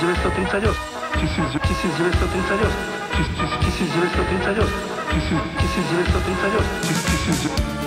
130 años. Quise llevar 130 años. Quise llevar 130 años. Quise llevar 130 años.